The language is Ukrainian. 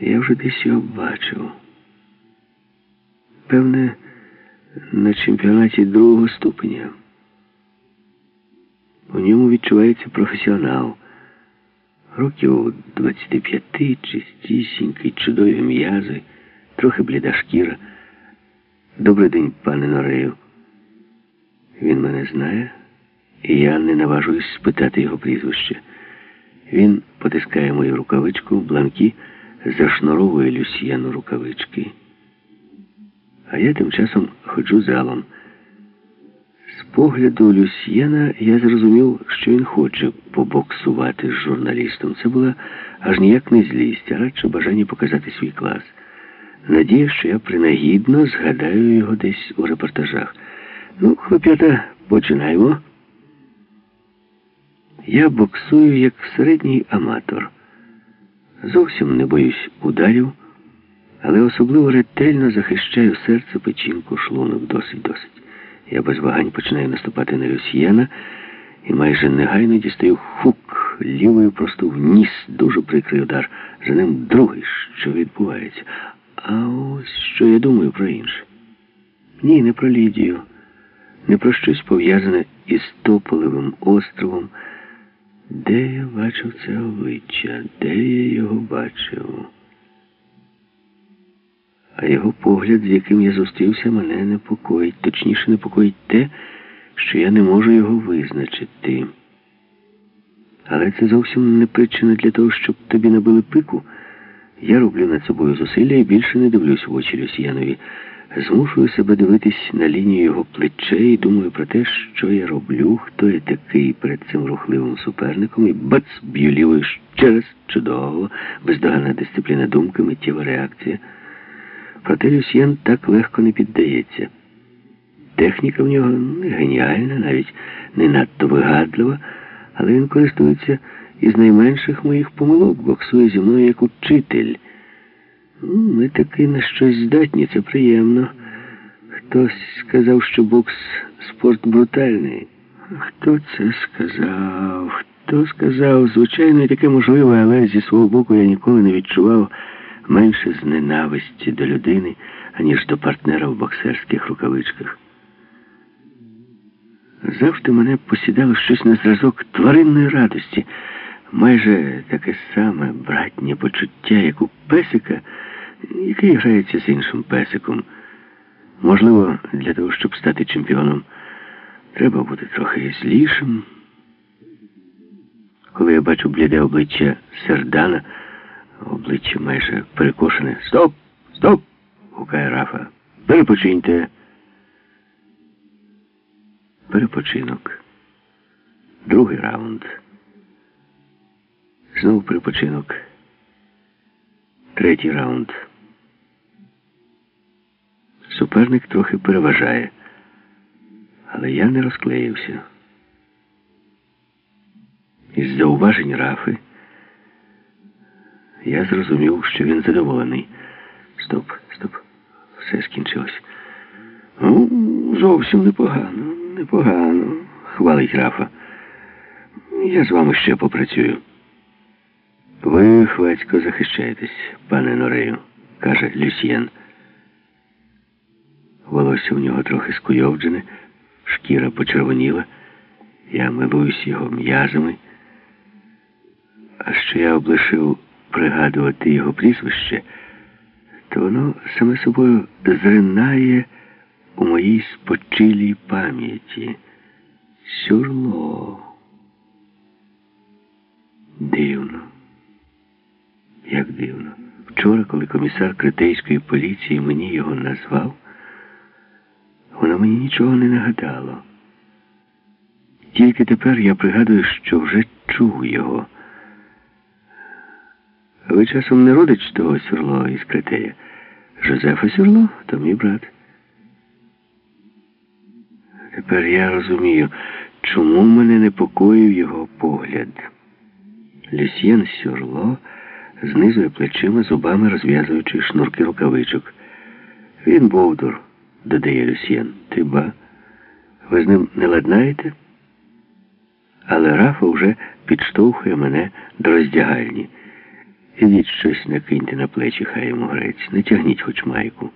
Я вже десь його бачив. Певне, на чемпіонаті другого ступеня. У ньому відчувається професіонал. Років 25 чистісінький, чудові м'язи, трохи бліда шкіра. Добрий день, пане Норею. Він мене знає, і я не наважуюсь спитати його прізвище. Він потискає мою рукавичку, бланки, зашноровує Люсьєну рукавички. А я тим часом ходжу залом. З погляду Люсьєна я зрозумів, що він хоче побоксувати з журналістом. Це була аж ніяк не злість, а радше бажання показати свій клас. Надія, що я принагідно згадаю його десь у репортажах. Ну, хлоп'ята, починаємо. Я боксую як середній аматор. Зовсім не боюсь ударів, але особливо ретельно захищаю серце, печінку, шлунок досить-досить. Я без вагань починаю наступати на Люсьєна і майже негайно дістаю хук лівою просто в ніс, дуже прикрий удар. За ним другий, що відбувається. А ось що я думаю про інше. Ні, не про Лідію, не про щось пов'язане із Тополевим островом. Де я бачив це обличчя? Де я його бачив? А його погляд, з яким я зустрівся, мене непокоїть. Точніше, непокоїть те, що я не можу його визначити. Але це зовсім не причина для того, щоб тобі набили пику. Я роблю над собою зусилля і більше не дивлюсь в очі Люсьянові. Змушую себе дивитись на лінію його плечей і думаю про те, що я роблю, хто я такий перед цим рухливим суперником, і бац, б'ю лівою ще раз чудово, бездоганна дисципліна думки, миттєва реакція. Проте Люсьєн так легко не піддається. Техніка в нього не геніальна, навіть не надто вигадлива, але він користується із найменших моїх помилок, боксує зі мною як учитель. Ми таки на щось здатні, це приємно. Хтось сказав, що бокс спорт брутальний. Хто це сказав? Хто сказав? Звичайно, таке можливе, але зі свого боку я ніколи не відчував менше з ненависті до людини, аніж до партнера в боксерських рукавичках. Завжди мене посідало щось на зразок тваринної радості, майже таке саме братнє почуття, як у песика, який грається з іншим песиком. Можливо, для того, щоб стати чемпіоном, треба бути трохи злішим. Коли я бачу бліде обличчя Сердана, обличчя майже перекошене. Стоп! Стоп! гукає Рафа. Перепочиньте. Перепочинок. Другий раунд. Знову перепочинок. Третій раунд. Суперник трохи переважає, але я не розклеївся. Із зауважень Рафи я зрозумів, що він задоволений. Стоп, стоп, все скінчилось. Ну, зовсім непогано, непогано, хвалить Рафа. Я з вами ще попрацюю. Ви, хвацько, захищаєтесь, пане Норею, каже Люсьєн. Волосся у нього трохи скуйовджене, шкіра почервоніла. Я милуюсь його м'язами. А що я облишив пригадувати його прізвище, то воно саме собою зринає у моїй спочилій пам'яті. Сюрло. Дивно. Дивно. Вчора, коли комісар критейської поліції мені його назвав, воно мені нічого не нагадало. Тільки тепер я пригадую, що вже чув його. Ви часом не родич того Сюрло із Критея? Жозефа Сюрло, то мій брат. Тепер я розумію, чому мене непокоїв його погляд. Люсьєн Сюрло знизує плечима, зубами розв'язуючи шнурки рукавичок. Він бовдур, додає Люсьєн. Ти ба. Ви з ним не ладнаєте? Але Рафа вже підштовхує мене до роздягальні. Ідіть щось накиньте на плечі, хай йому грець. Не тягніть хоч майку.